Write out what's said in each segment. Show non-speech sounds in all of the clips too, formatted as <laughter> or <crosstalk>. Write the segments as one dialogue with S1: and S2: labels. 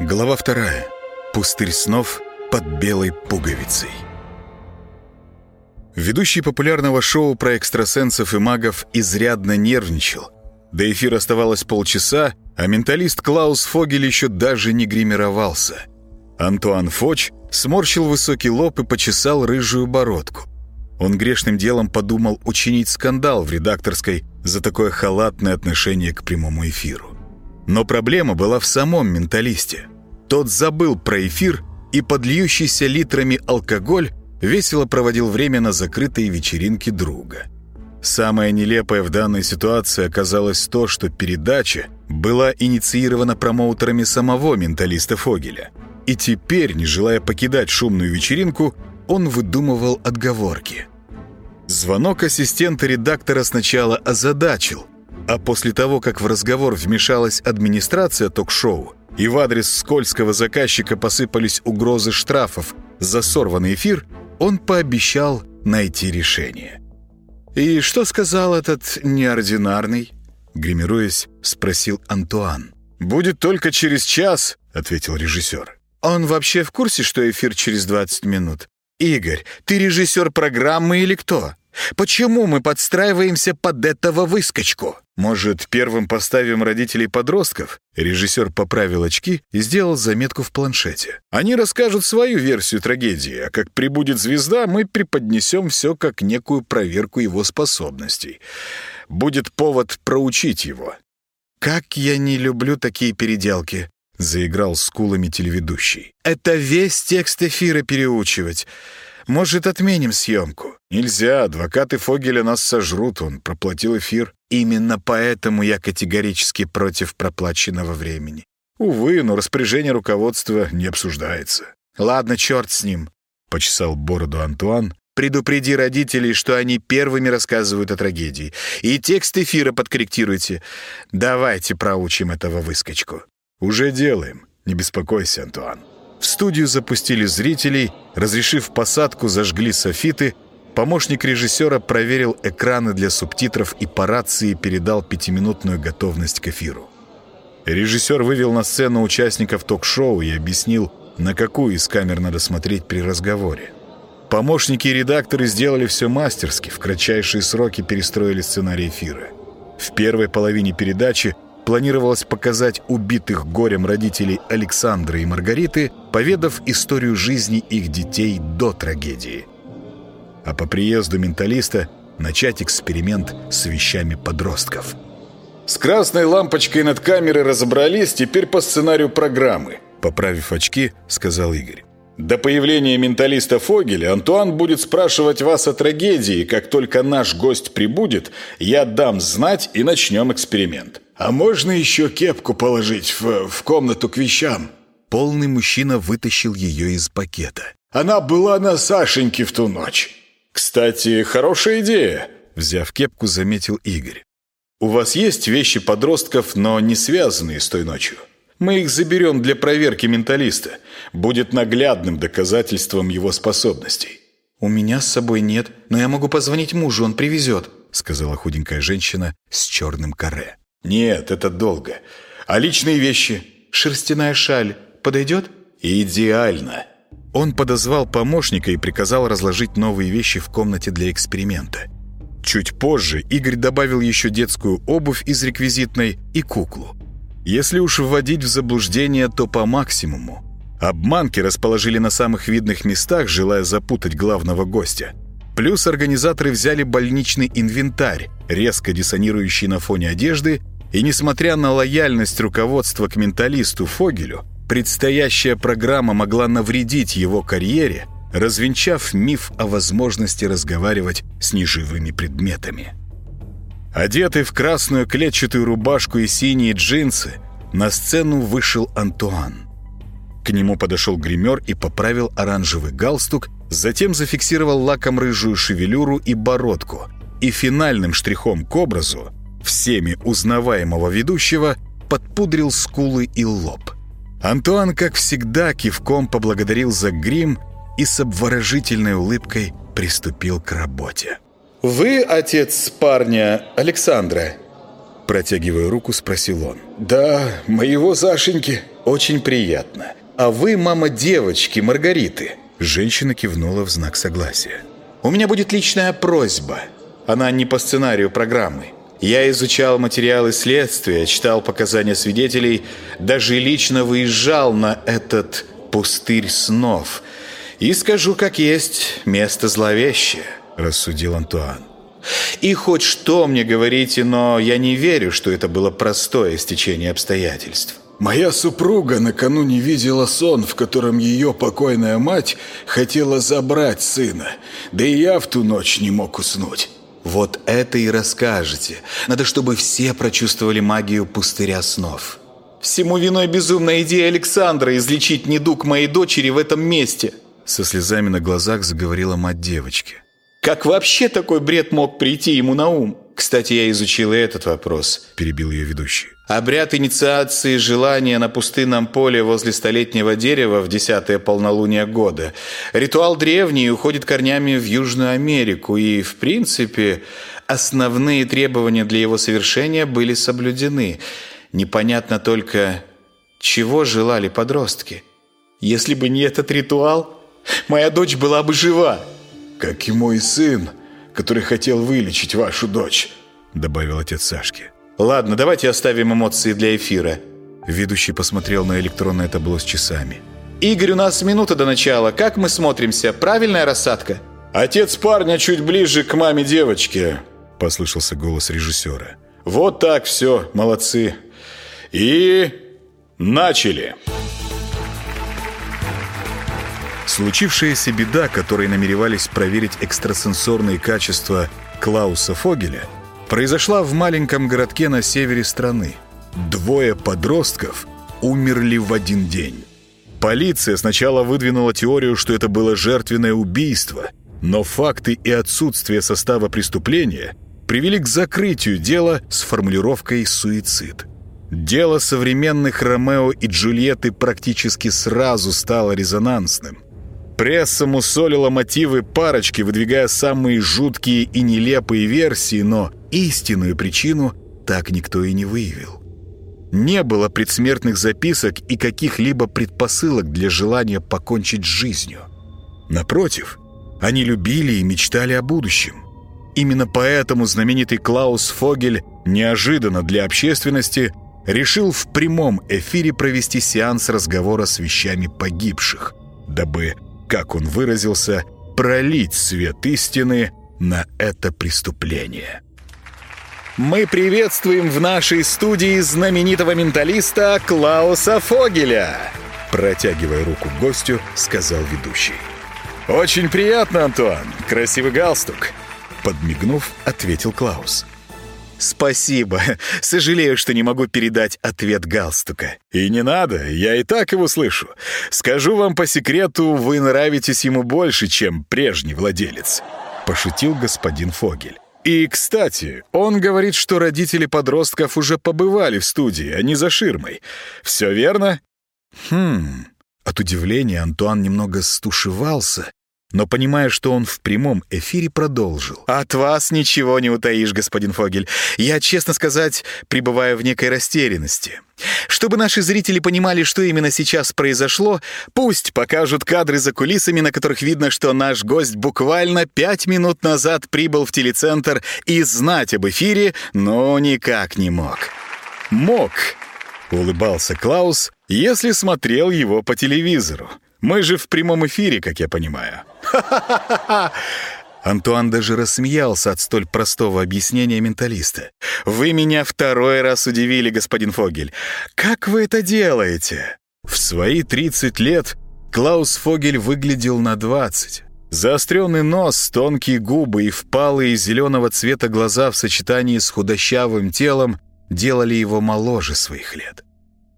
S1: Глава вторая. Пустырь снов под белой пуговицей. Ведущий популярного шоу про экстрасенсов и магов изрядно нервничал. До эфира оставалось полчаса, а менталист Клаус Фогель еще даже не гримировался. Антуан Фоч сморщил высокий лоб и почесал рыжую бородку. Он грешным делом подумал учинить скандал в редакторской за такое халатное отношение к прямому эфиру. Но проблема была в самом менталисте. Тот забыл про эфир и подльющийся литрами алкоголь весело проводил время на закрытой вечеринке друга. Самое нелепое в данной ситуации оказалось то, что передача была инициирована промоутерами самого менталиста Фогеля. И теперь, не желая покидать шумную вечеринку, он выдумывал отговорки. Звонок ассистента редактора сначала озадачил, а после того, как в разговор вмешалась администрация ток-шоу, и в адрес скользкого заказчика посыпались угрозы штрафов за сорванный эфир, он пообещал найти решение. «И что сказал этот неординарный?» Гримируясь, спросил Антуан. «Будет только через час», — ответил режиссер. «Он вообще в курсе, что эфир через 20 минут? Игорь, ты режиссер программы или кто? Почему мы подстраиваемся под этого выскочку? Может, первым поставим родителей подростков? Режиссер поправил очки и сделал заметку в планшете. Они расскажут свою версию трагедии, а как прибудет звезда, мы преподнесем все как некую проверку его способностей. Будет повод проучить его. «Как я не люблю такие переделки!» — заиграл с кулами телеведущий. «Это весь текст эфира переучивать. Может, отменим съемку?» «Нельзя, адвокаты Фогеля нас сожрут, он проплатил эфир». «Именно поэтому я категорически против проплаченного времени». «Увы, но распоряжение руководства не обсуждается». «Ладно, черт с ним», — почесал бороду Антуан. «Предупреди родителей, что они первыми рассказывают о трагедии. И текст эфира подкорректируйте. Давайте проучим этого выскочку». «Уже делаем. Не беспокойся, Антуан». В студию запустили зрителей, разрешив посадку, зажгли софиты. Помощник режиссера проверил экраны для субтитров и по рации передал пятиминутную готовность к эфиру. Режиссер вывел на сцену участников ток-шоу и объяснил, на какую из камер надо смотреть при разговоре. Помощники и редакторы сделали все мастерски, в кратчайшие сроки перестроили сценарий эфира. В первой половине передачи планировалось показать убитых горем родителей Александра и Маргариты, поведав историю жизни их детей до трагедии. А по приезду менталиста начать эксперимент с вещами подростков. «С красной лампочкой над камерой разобрались, теперь по сценарию программы», поправив очки, сказал Игорь. До появления менталиста Фогеля Антуан будет спрашивать вас о трагедии. Как только наш гость прибудет, я дам знать и начнем эксперимент. А можно еще кепку положить в, в комнату к вещам? Полный мужчина вытащил ее из пакета. Она была на Сашеньке в ту ночь. Кстати, хорошая идея, взяв кепку, заметил Игорь. У вас есть вещи подростков, но не связанные с той ночью? Мы их заберем для проверки менталиста. Будет наглядным доказательством его способностей». «У меня с собой нет, но я могу позвонить мужу, он привезет», сказала худенькая женщина с черным каре. «Нет, это долго. А личные вещи? Шерстяная шаль подойдет?» «Идеально!» Он подозвал помощника и приказал разложить новые вещи в комнате для эксперимента. Чуть позже Игорь добавил еще детскую обувь из реквизитной и куклу. Если уж вводить в заблуждение, то по максимуму. Обманки расположили на самых видных местах, желая запутать главного гостя. Плюс организаторы взяли больничный инвентарь, резко диссонирующий на фоне одежды, и несмотря на лояльность руководства к менталисту Фогелю, предстоящая программа могла навредить его карьере, развенчав миф о возможности разговаривать с неживыми предметами. Одетый в красную клетчатую рубашку и синие джинсы, на сцену вышел Антуан. К нему подошел гример и поправил оранжевый галстук, затем зафиксировал лаком рыжую шевелюру и бородку, и финальным штрихом к образу, всеми узнаваемого ведущего, подпудрил скулы и лоб. Антуан, как всегда, кивком поблагодарил за грим и с обворожительной улыбкой приступил к работе. «Вы отец парня Александра?» Протягивая руку, спросил он. «Да, моего Сашеньки», Очень приятно. А вы мама девочки Маргариты?» Женщина кивнула в знак согласия. «У меня будет личная просьба. Она не по сценарию программы. Я изучал материалы следствия, читал показания свидетелей, даже лично выезжал на этот пустырь снов. И скажу как есть, место зловещее», — рассудил Антуан. «И хоть что мне говорите, но я не верю, что это было простое стечение обстоятельств».
S2: Моя супруга накануне видела сон, в котором ее покойная мать хотела забрать сына. Да и я в ту ночь не мог уснуть.
S1: Вот это и расскажете. Надо, чтобы все прочувствовали магию пустыря снов. Всему виной безумная идея Александра излечить недуг моей дочери в этом месте. Со слезами на глазах заговорила мать девочки. Как вообще такой бред мог прийти ему на ум? Кстати, я изучил и этот вопрос, перебил ее ведущий. Обряд инициации желания на пустынном поле возле столетнего дерева в десятое полнолуние года. Ритуал древний уходит корнями в Южную Америку, и, в принципе, основные требования для его совершения были соблюдены. Непонятно только, чего желали подростки. Если бы не этот ритуал, моя дочь была бы жива.
S2: «Как и мой сын, который хотел вылечить вашу дочь», — добавил отец Сашки.
S1: Ладно, давайте оставим эмоции для эфира. Ведущий посмотрел на электронное табло с часами. Игорь, у нас минута до начала. Как мы смотримся? Правильная рассадка?
S2: Отец парня чуть ближе к маме девочки, послышался голос режиссера.
S1: Вот так все, молодцы. И начали. Случившаяся беда, которой намеревались проверить экстрасенсорные качества Клауса Фогеля – произошла в маленьком городке на севере страны. Двое подростков умерли в один день. Полиция сначала выдвинула теорию, что это было жертвенное убийство, но факты и отсутствие состава преступления привели к закрытию дела с формулировкой «суицид». Дело современных Ромео и Джульетты практически сразу стало резонансным. Пресса мусолила мотивы парочки, выдвигая самые жуткие и нелепые версии, но истинную причину так никто и не выявил. Не было предсмертных записок и каких-либо предпосылок для желания покончить с жизнью. Напротив, они любили и мечтали о будущем. Именно поэтому знаменитый Клаус Фогель неожиданно для общественности решил в прямом эфире провести сеанс разговора с вещами погибших, дабы, как он выразился, пролить свет истины на это преступление. Мы приветствуем в нашей студии знаменитого менталиста Клауса Фогеля!» Протягивая руку гостю, сказал ведущий. «Очень приятно, Антуан. Красивый галстук!» Подмигнув, ответил Клаус. «Спасибо. Сожалею, что не могу передать ответ галстука». «И не надо, я и так его слышу. Скажу вам по секрету, вы нравитесь ему больше, чем прежний владелец», — пошутил господин Фогель. И, кстати, он говорит, что родители подростков уже побывали в студии, а не за ширмой. Все верно? Хм. От удивления Антуан немного стушевался но, понимая, что он в прямом эфире, продолжил. «От вас ничего не утаишь, господин Фогель. Я, честно сказать, пребываю в некой растерянности. Чтобы наши зрители понимали, что именно сейчас произошло, пусть покажут кадры за кулисами, на которых видно, что наш гость буквально пять минут назад прибыл в телецентр и знать об эфире, но никак не мог. Мог, улыбался Клаус, если смотрел его по телевизору. Мы же в прямом эфире, как я понимаю. <laughs> Антуан даже рассмеялся от столь простого объяснения менталиста. «Вы меня второй раз удивили, господин Фогель. Как вы это делаете?» В свои 30 лет Клаус Фогель выглядел на 20. Заостренный нос, тонкие губы и впалые зеленого цвета глаза в сочетании с худощавым телом делали его моложе своих лет.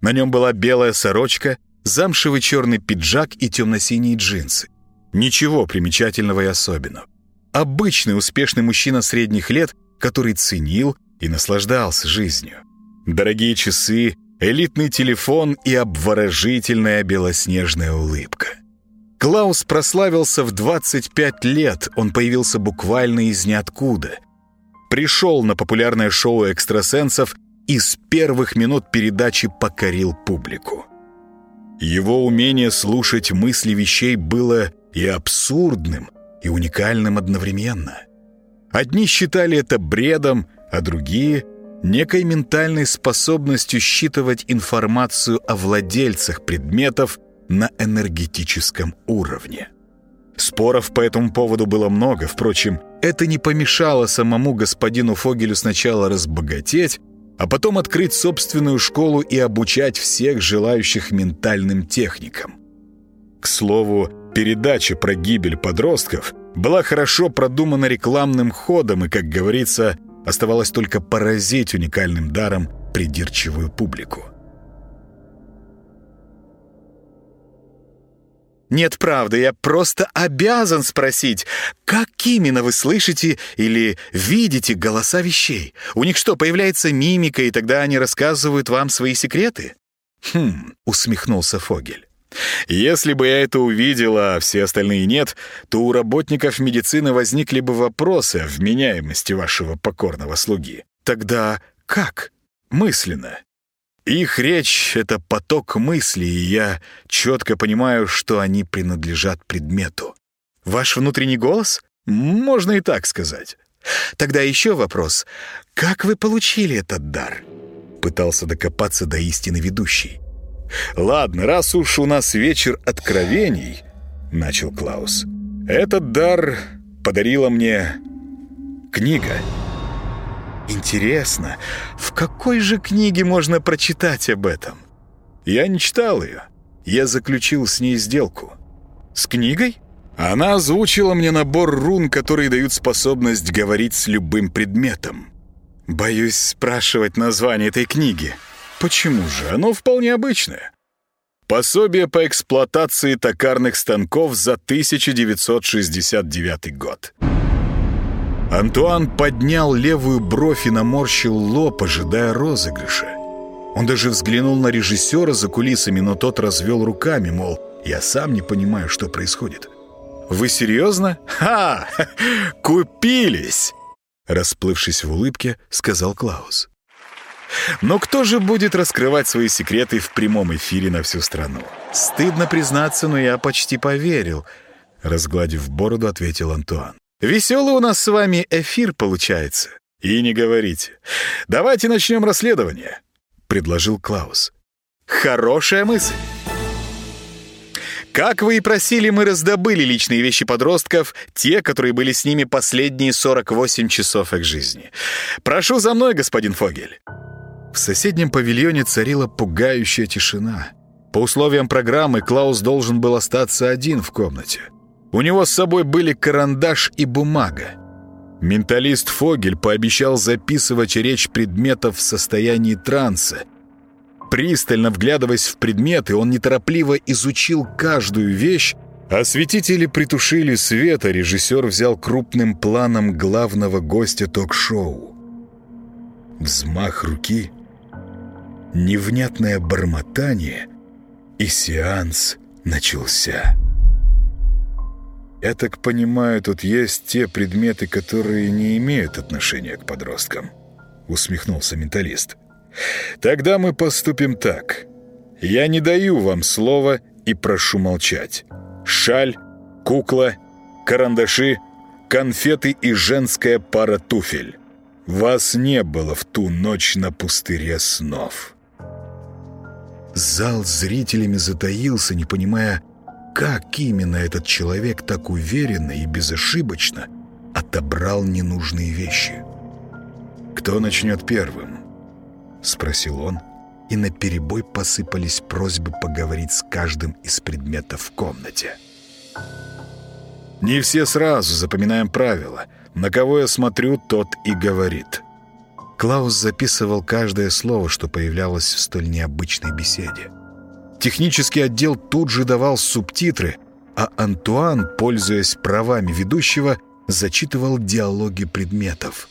S1: На нем была белая сорочка, замшевый черный пиджак и темно-синие джинсы. Ничего примечательного и особенного. Обычный успешный мужчина средних лет, который ценил и наслаждался жизнью. Дорогие часы, элитный телефон и обворожительная белоснежная улыбка. Клаус прославился в 25 лет, он появился буквально из ниоткуда. Пришел на популярное шоу экстрасенсов и с первых минут передачи покорил публику. Его умение слушать мысли вещей было и абсурдным, и уникальным одновременно. Одни считали это бредом, а другие — некой ментальной способностью считывать информацию о владельцах предметов на энергетическом уровне. Споров по этому поводу было много, впрочем, это не помешало самому господину Фогелю сначала разбогатеть, а потом открыть собственную школу и обучать всех желающих ментальным техникам. К слову, передача про гибель подростков была хорошо продумана рекламным ходом и, как говорится, оставалось только поразить уникальным даром придирчивую публику.
S3: Нет, правда, я просто обязан спросить, как именно вы слышите или видите голоса вещей? У них что, появляется мимика, и тогда они рассказывают вам свои секреты?
S1: Хм, усмехнулся Фогель. Если бы я это увидела, а все остальные нет, то у работников медицины возникли бы вопросы о вменяемости вашего покорного слуги. Тогда как? Мысленно. Их речь — это поток мыслей, и я четко понимаю, что они принадлежат предмету.
S3: Ваш внутренний голос?
S1: Можно и так сказать.
S3: Тогда еще вопрос. Как вы получили этот дар?
S1: Пытался докопаться до истины ведущий. «Ладно, раз уж у нас вечер откровений», — начал Клаус. «Этот дар подарила мне книга».
S3: Интересно, в какой же книге можно прочитать об этом?
S1: Я не читал ее. Я заключил с ней сделку.
S3: С книгой?
S1: Она озвучила мне набор рун, которые дают способность говорить с любым предметом.
S3: Боюсь спрашивать название этой книги.
S1: Почему же? Оно вполне обычное. Пособие по эксплуатации токарных станков за 1969 год. Антуан поднял левую бровь и наморщил лоб, ожидая розыгрыша. Он даже взглянул на режиссера за кулисами, но тот развел руками, мол, я сам не понимаю, что происходит. «Вы серьезно? Ха! <laughs> Купились!» Расплывшись в улыбке, сказал Клаус. «Но кто же будет раскрывать свои секреты в прямом эфире на всю страну?»
S3: «Стыдно признаться, но я почти поверил», — разгладив бороду, ответил Антуан. Веселый у нас с вами эфир получается.
S1: И не говорите. Давайте начнем расследование, предложил Клаус.
S3: Хорошая мысль. Как вы и просили, мы раздобыли личные вещи подростков, те, которые были с ними последние 48 часов их жизни. Прошу за мной, господин Фогель.
S1: В соседнем павильоне царила пугающая тишина. По условиям программы Клаус должен был остаться один в комнате. У него с собой были карандаш и бумага. Менталист Фогель пообещал записывать речь предметов в состоянии транса. Пристально вглядываясь в предметы, он неторопливо изучил каждую вещь, Осветители притушили свет, а режиссер взял крупным планом главного гостя ток-шоу. Взмах руки, невнятное бормотание, и сеанс начался. «Я так понимаю, тут есть те предметы, которые не имеют отношения к подросткам», — усмехнулся менталист. «Тогда мы поступим так. Я не даю вам слова и прошу молчать. Шаль, кукла, карандаши, конфеты и женская пара туфель. Вас не было в ту ночь на пустыре снов». Зал с зрителями затаился, не понимая, как именно этот человек так уверенно и безошибочно отобрал ненужные вещи? «Кто начнет первым?» — спросил он, и на перебой посыпались просьбы поговорить с каждым из предметов в комнате. «Не все сразу запоминаем правила. На кого я смотрю, тот и говорит». Клаус записывал каждое слово, что появлялось в столь необычной беседе. Технический отдел тут же давал субтитры, а Антуан, пользуясь правами ведущего, зачитывал диалоги предметов.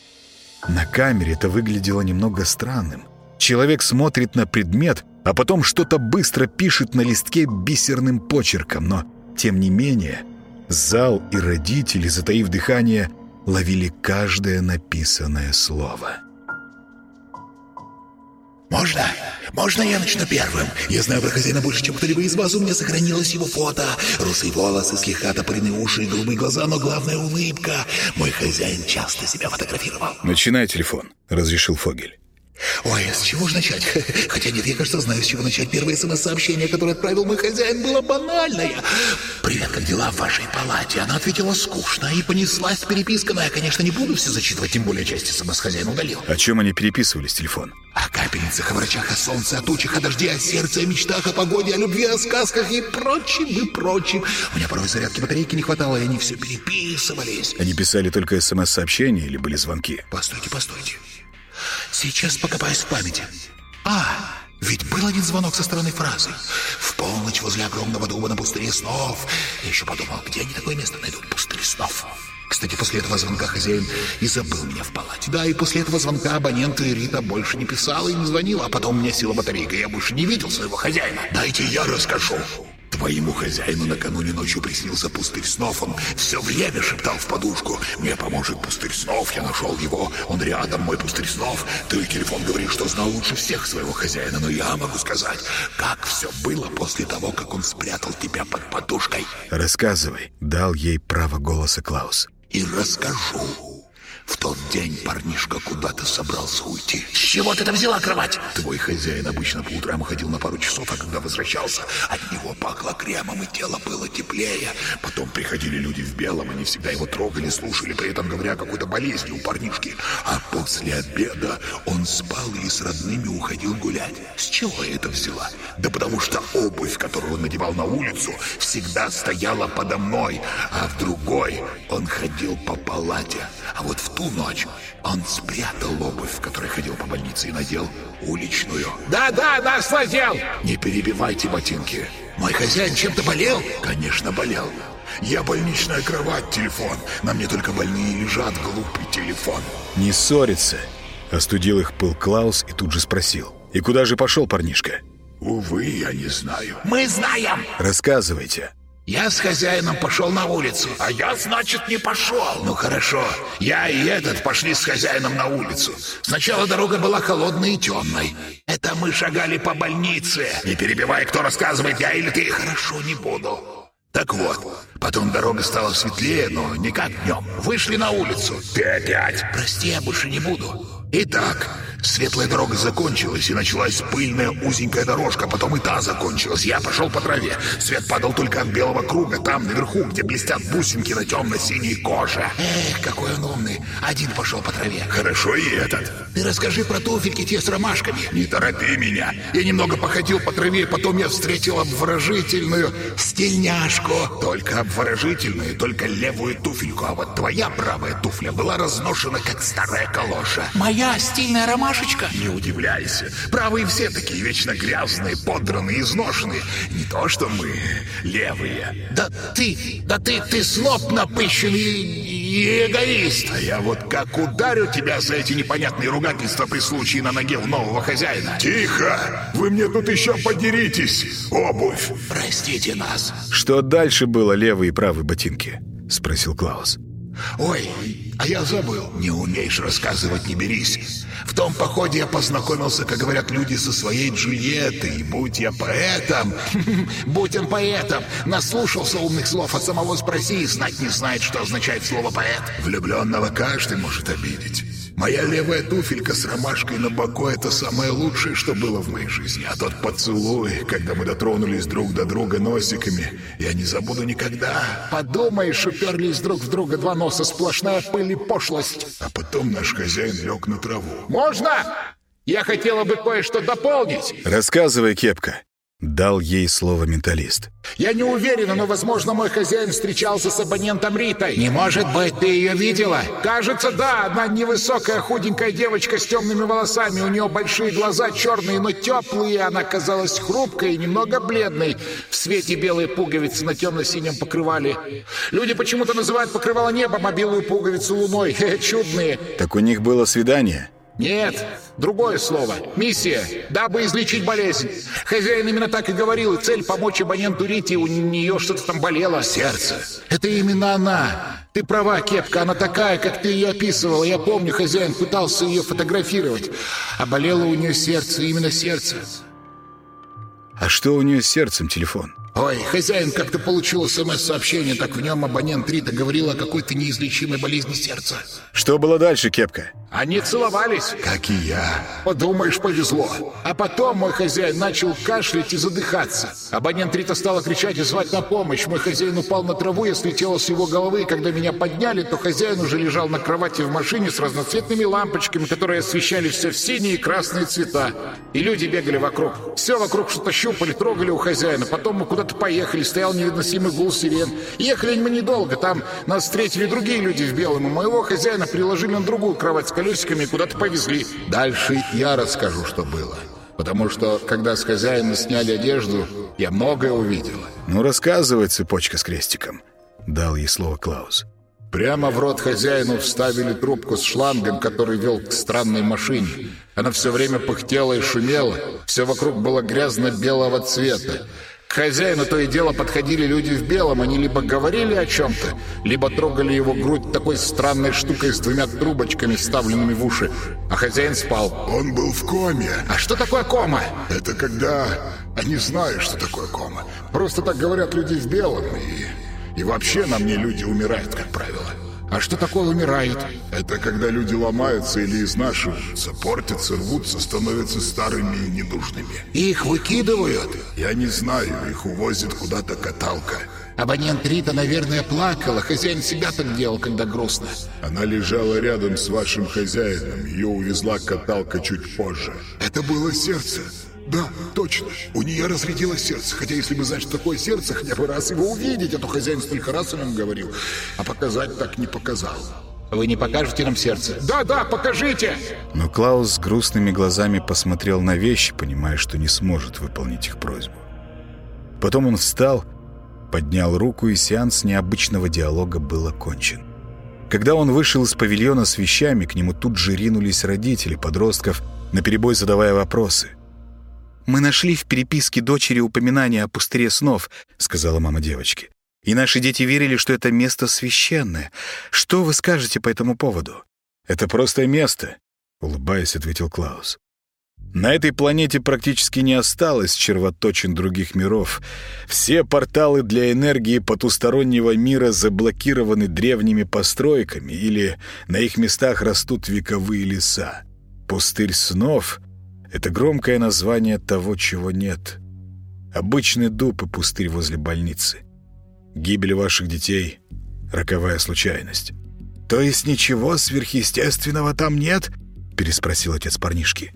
S1: На камере это выглядело немного странным. Человек смотрит на предмет, а потом что-то быстро пишет на листке бисерным почерком, но, тем не менее, зал и родители, затаив дыхание, ловили каждое написанное слово.
S4: «Можно? Можно я начну первым? Я знаю про хозяина больше, чем кто-либо из вас. У меня сохранилось его фото. Русые волосы, слегка топоренные уши, голубые глаза, но главная улыбка. Мой хозяин часто себя фотографировал».
S1: «Начинай телефон», — разрешил Фогель.
S4: Ой, а с чего же начать? <laughs> Хотя нет, я, кажется, знаю, с чего начать. Первое смс-сообщение, которое отправил мой хозяин, было банальное. «Привет, как дела в вашей палате?» Она ответила скучно и понеслась переписка, но я, конечно, не буду все зачитывать, тем более часть смс хозяин удалил.
S1: О чем они переписывались, телефон?
S4: О капельницах, о врачах, о солнце, о тучах, о дожде, о сердце, о мечтах, о погоде, о любви, о сказках и прочим, и прочим. У меня порой зарядки батарейки не хватало, и они все переписывались.
S1: Они писали только смс-сообщения или были звонки?
S4: Постойте, постойте. Сейчас покопаюсь в памяти. А, ведь был один звонок со стороны фразы. В полночь возле огромного дуба на пустыре снов. Я еще подумал, где они такое место найдут, пустыре снов. Кстати, после этого звонка хозяин и забыл меня в палате. Да, и после этого звонка абонент Рита больше не писала и не звонила, а потом у меня села батарейка, я больше не видел своего хозяина. Дайте я расскажу. Твоему хозяину накануне ночью приснился пустырь снов. Он все время шептал в подушку. «Мне поможет пустырь снов, я нашел его. Он рядом, мой пустырь снов. Ты, телефон, говоришь, что знал лучше всех своего хозяина, но я могу сказать, как все было после того, как он спрятал тебя под подушкой».
S1: «Рассказывай», — дал ей право голоса Клаус.
S4: «И расскажу». В тот день парнишка куда-то собрался уйти. С чего ты там взяла кровать? Твой хозяин обычно по утрам уходил на пару часов, а когда возвращался, от него пахло кремом, и тело было теплее. Потом приходили люди в белом, они всегда его трогали, слушали, при этом говоря о какой-то болезни у парнишки. А после обеда он спал и с родными уходил гулять. С чего я это взяла? Да потому что обувь, которую он надевал на улицу, всегда стояла подо мной, а в другой он ходил по палате. А вот в ту ночь он спрятал обувь, в которой ходил по больнице, и надел уличную.
S5: Да-да, нас надел!
S4: Не перебивайте ботинки. Мой хозяин чем-то болел? Конечно, болел. Я больничная кровать, телефон. На мне только больные лежат, глупый телефон.
S1: Не ссориться. Остудил их пыл Клаус и тут же спросил. И куда же пошел парнишка?
S4: Увы, я не знаю.
S5: Мы знаем!
S1: Рассказывайте.
S4: Я с хозяином пошел на улицу.
S5: А я, значит, не пошел.
S4: Ну хорошо. Я и этот пошли с хозяином на улицу. Сначала дорога была холодной и темной. Это мы шагали по больнице. Не перебивай, кто рассказывает, я или ты. Хорошо, не буду. Так вот, потом дорога стала светлее, но не как днем. Вышли на улицу. Ты опять. Прости, я больше не буду. Итак, светлая дорога закончилась, и началась пыльная узенькая дорожка, потом и та закончилась. Я пошел по траве. Свет падал только от белого круга, там, наверху, где блестят бусинки на темно-синей коже. Эх, какой он умный. Один пошел по траве. Хорошо и этот. Ты расскажи про туфельки те с ромашками. Не торопи меня. Я немного походил по траве, потом я встретил обворожительную стельняшку. Только обворожительную, только левую туфельку, а вот твоя правая туфля была разношена, как старая калоша.
S5: Моя стильная ромашечка?
S4: Не удивляйся. Правые все такие вечно грязные, подранные, изношенные. Не то, что мы, левые.
S5: Да ты, да ты, ты слоп напыщенный и эгоист.
S4: А я вот как ударю тебя за эти непонятные ругательства при случае на ноге у нового хозяина. Тихо! Вы мне тут еще подеритесь. Обувь. Простите нас.
S1: Что дальше было, левые и правые ботинки? Спросил Клаус.
S4: Ой, а я забыл. Не умеешь рассказывать, не берись. В том походе я познакомился, как говорят люди, со своей Джульеттой. Будь я поэтом... <laughs>
S5: Будь он поэтом, наслушался умных слов, от самого спроси и знать не знает, что означает слово «поэт».
S4: Влюбленного каждый может обидеть. Моя левая туфелька с ромашкой на боку — это самое лучшее, что было в моей жизни. А тот поцелуй, когда мы дотронулись друг до друга носиками, я не забуду никогда.
S5: Подумаешь, уперлись друг в друга два носа, сплошная пыль и пошлость.
S4: А потом наш хозяин лег на траву.
S5: Можно? Я хотела бы кое-что дополнить.
S1: Рассказывай, Кепка. Дал ей слово менталист.
S5: «Я не уверена, но, возможно, мой хозяин встречался с абонентом Ритой». «Не может быть, ты ее видела?» «Кажется, да. Одна невысокая худенькая девочка с темными волосами. У нее большие глаза черные, но теплые. Она казалась хрупкой и немного бледной. В свете белые пуговицы на темно-синем покрывале. Люди почему-то называют покрывало небом, а белую пуговицу луной. <laughs> Чудные».
S1: «Так у них было свидание?»
S4: Нет, другое слово. Миссия, дабы излечить болезнь. Хозяин именно так и говорил, и цель помочь абоненту Рите, у нее что-то там болело. Сердце. Это именно она. Ты права, Кепка, она такая, как ты ее описывала. Я помню, хозяин пытался ее фотографировать. А болело у нее сердце, именно сердце.
S1: А что у нее с сердцем телефон?
S4: Ой, хозяин как-то получил СМС-сообщение, так в нем абонент Рита говорил о какой-то неизлечимой болезни сердца.
S1: Что было дальше, Кепка?
S4: Они целовались.
S6: Как и я.
S4: Подумаешь, повезло. А потом мой хозяин начал кашлять и задыхаться. Абонент Рита стала кричать и звать на помощь. Мой хозяин упал на траву, я слетела с его головы, и когда меня подняли, то хозяин уже лежал на кровати в машине с разноцветными лампочками, которые освещали все в синие и красные цвета. И люди бегали вокруг. Все вокруг что-то щупали, трогали у хозяина. Потом мы куда-то поехали, стоял невыносимый гул сирен. Ехали мы недолго, там нас встретили другие люди в белом, и моего хозяина приложили на другую кровать с колесиками и куда-то повезли. Дальше я расскажу, что было. Потому что, когда с хозяина сняли одежду, я многое увидела.
S1: Ну, рассказывай, цепочка с крестиком. Дал ей слово Клаус.
S4: Прямо в рот хозяину вставили трубку с шлангом, который вел к странной машине. Она все время пыхтела и шумела. Все вокруг было грязно-белого цвета. К хозяину то и дело подходили люди в белом. Они либо говорили о чем-то, либо трогали его грудь такой странной штукой с двумя трубочками, вставленными в уши. А хозяин спал.
S6: Он был в коме.
S4: А что такое кома?
S6: Это когда... Они знают, что такое кома. Просто так говорят люди в белом. И, и вообще на мне люди умирают, как правило.
S4: А что такое умирают?
S6: Это когда люди ломаются или изнашиваются, портятся, рвутся, становятся старыми и недужными.
S4: Их выкидывают?
S6: Я не знаю, их увозит куда-то каталка.
S4: Абонент Рита, наверное, плакала. Хозяин себя так делал, когда грустно.
S6: Она лежала рядом с вашим хозяином. Ее увезла каталка чуть позже. Это было сердце. Да, точно. У нее разрядилось сердце. Хотя если бы знать, что такое сердце, хотя бы раз его увидеть, а то хозяин столько раз о нем говорил. А показать так не показал.
S4: Вы не покажете нам сердце? Да, да, покажите!
S1: Но Клаус с грустными глазами посмотрел на вещи, понимая, что не сможет выполнить их просьбу. Потом он встал, поднял руку, и сеанс необычного диалога был окончен. Когда он вышел из павильона с вещами, к нему тут же ринулись родители подростков, наперебой задавая вопросы — «Мы нашли в переписке дочери упоминание о пустыре снов», — сказала мама девочки. «И наши дети верили, что это место священное. Что вы скажете по этому поводу?» «Это просто место», — улыбаясь, ответил Клаус. На этой планете практически не осталось червоточин других миров. Все порталы для энергии потустороннего мира заблокированы древними постройками или на их местах растут вековые леса. Пустырь снов это громкое название того, чего нет. Обычный дуб и пустырь возле больницы. Гибель ваших детей — роковая случайность. «То есть ничего сверхъестественного там нет?» — переспросил отец парнишки.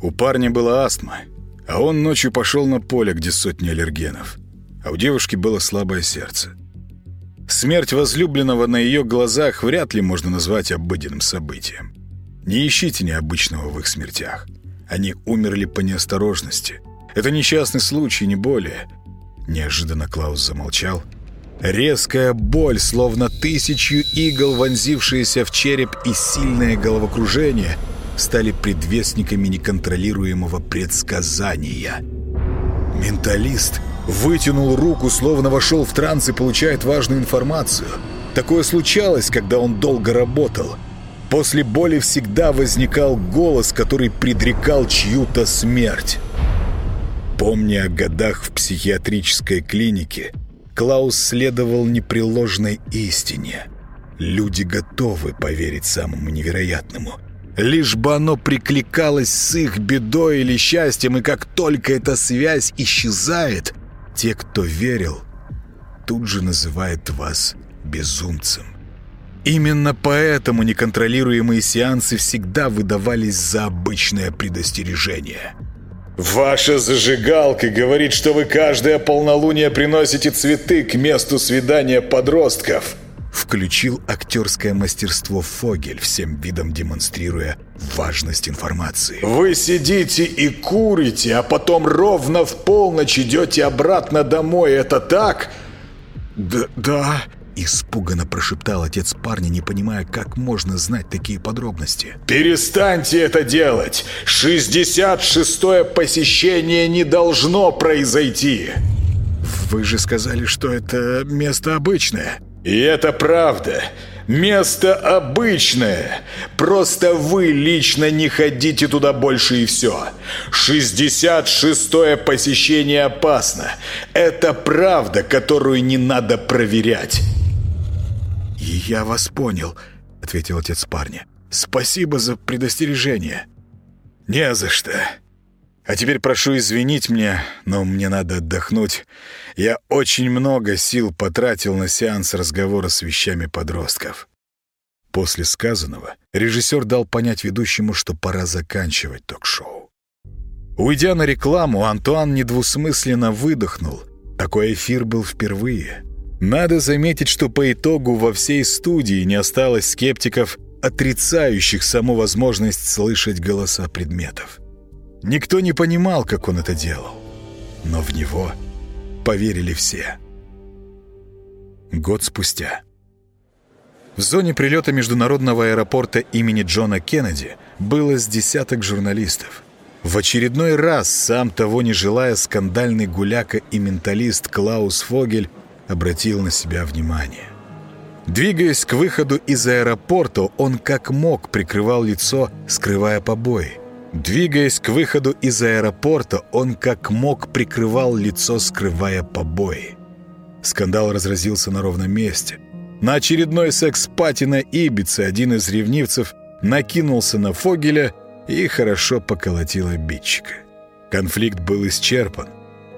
S1: У парня была астма, а он ночью пошел на поле, где сотни аллергенов. А у девушки было слабое сердце. Смерть возлюбленного на ее глазах вряд ли можно назвать обыденным событием. Не ищите необычного в их смертях. Они умерли по неосторожности. Это несчастный случай, не более. Неожиданно Клаус замолчал. Резкая боль, словно тысячу игл, вонзившиеся в череп, и сильное головокружение стали предвестниками неконтролируемого предсказания. Менталист вытянул руку, словно вошел в транс и получает важную информацию. Такое случалось, когда он долго работал — После боли всегда возникал голос, который предрекал чью-то смерть. Помня о годах в психиатрической клинике, Клаус следовал непреложной истине. Люди готовы поверить самому невероятному. Лишь бы оно прикликалось с их бедой или счастьем, и как только эта связь исчезает, те, кто верил, тут же называют вас безумцем. Именно поэтому неконтролируемые сеансы всегда выдавались за обычное предостережение. «Ваша зажигалка говорит, что вы каждое полнолуние приносите цветы к месту свидания подростков», включил актерское мастерство Фогель, всем видом демонстрируя важность информации. «Вы сидите и курите, а потом ровно в полночь идете обратно домой, это так?»
S4: «Да, да»,
S7: Испуганно прошептал отец парня, не понимая, как можно знать такие подробности.
S8: «Перестаньте это делать! 66-е посещение не должно произойти!»
S7: «Вы же сказали, что это место обычное!»
S8: «И это правда!» Место обычное. Просто вы лично не ходите туда больше и все. 66-е посещение опасно. Это правда, которую не надо проверять.
S7: «Я вас понял», — ответил отец парня. «Спасибо за предостережение».
S1: «Не за что. А теперь прошу извинить меня, но мне надо отдохнуть. Я очень много сил потратил на сеанс разговора с вещами подростков». После сказанного режиссер дал понять ведущему, что пора заканчивать ток-шоу. Уйдя на рекламу, Антуан недвусмысленно выдохнул. Такой эфир был впервые. Надо заметить, что по итогу во всей студии не осталось скептиков, отрицающих саму возможность слышать голоса предметов. Никто не понимал, как он это делал, но в него поверили все. Год спустя. В зоне прилета международного аэропорта имени Джона Кеннеди было с десяток журналистов. В очередной раз, сам того не желая, скандальный гуляка и менталист Клаус Фогель обратил на себя внимание. Двигаясь к выходу из аэропорта, он как мог прикрывал лицо, скрывая побои. Двигаясь к выходу из аэропорта, он как мог прикрывал лицо, скрывая побои. Скандал разразился на ровном месте. На очередной секс-пати на Ибице один из ревнивцев накинулся на Фогеля и хорошо поколотил обидчика. Конфликт был исчерпан.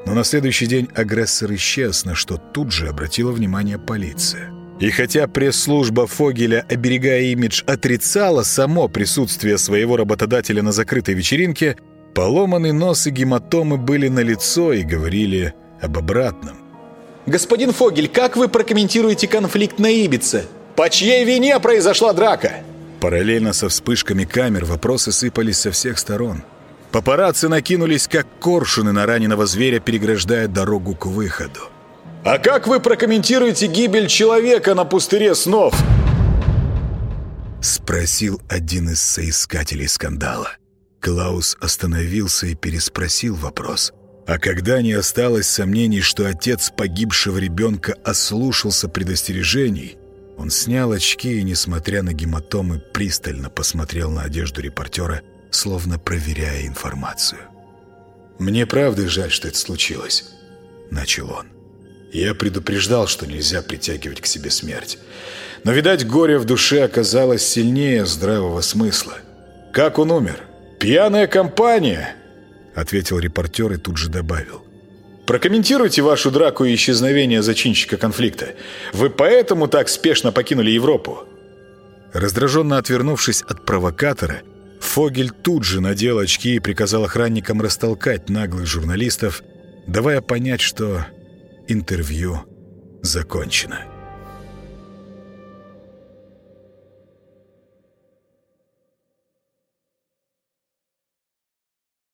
S1: Но на следующий день агрессор исчез, на что тут же обратила внимание полиция. И хотя пресс-служба Фогеля, оберегая имидж, отрицала само присутствие своего работодателя на закрытой вечеринке, поломанный нос и гематомы были налицо и говорили об обратном.
S9: «Господин Фогель, как вы прокомментируете конфликт на Ибице? По чьей вине произошла драка?»
S1: Параллельно со вспышками камер вопросы сыпались со всех сторон. Папарацци накинулись, как коршуны на раненого зверя, переграждая дорогу к выходу.
S9: «А как вы прокомментируете гибель человека на пустыре снов?»
S1: Спросил один из соискателей скандала. Клаус остановился и переспросил вопрос. А когда не осталось сомнений, что отец погибшего ребенка ослушался предостережений, он снял очки и, несмотря на гематомы, пристально посмотрел на одежду репортера – словно проверяя информацию.
S8: «Мне правда жаль, что это случилось», — начал он. «Я предупреждал, что нельзя притягивать к себе смерть. Но, видать, горе в душе оказалось сильнее здравого смысла. Как он умер? Пьяная компания!» — ответил репортер и тут же добавил. «Прокомментируйте вашу драку и исчезновение зачинщика конфликта. Вы поэтому так спешно покинули Европу?»
S1: Раздраженно отвернувшись от провокатора, Фогель тут же надел очки и приказал охранникам растолкать наглых журналистов, давая понять, что интервью закончено.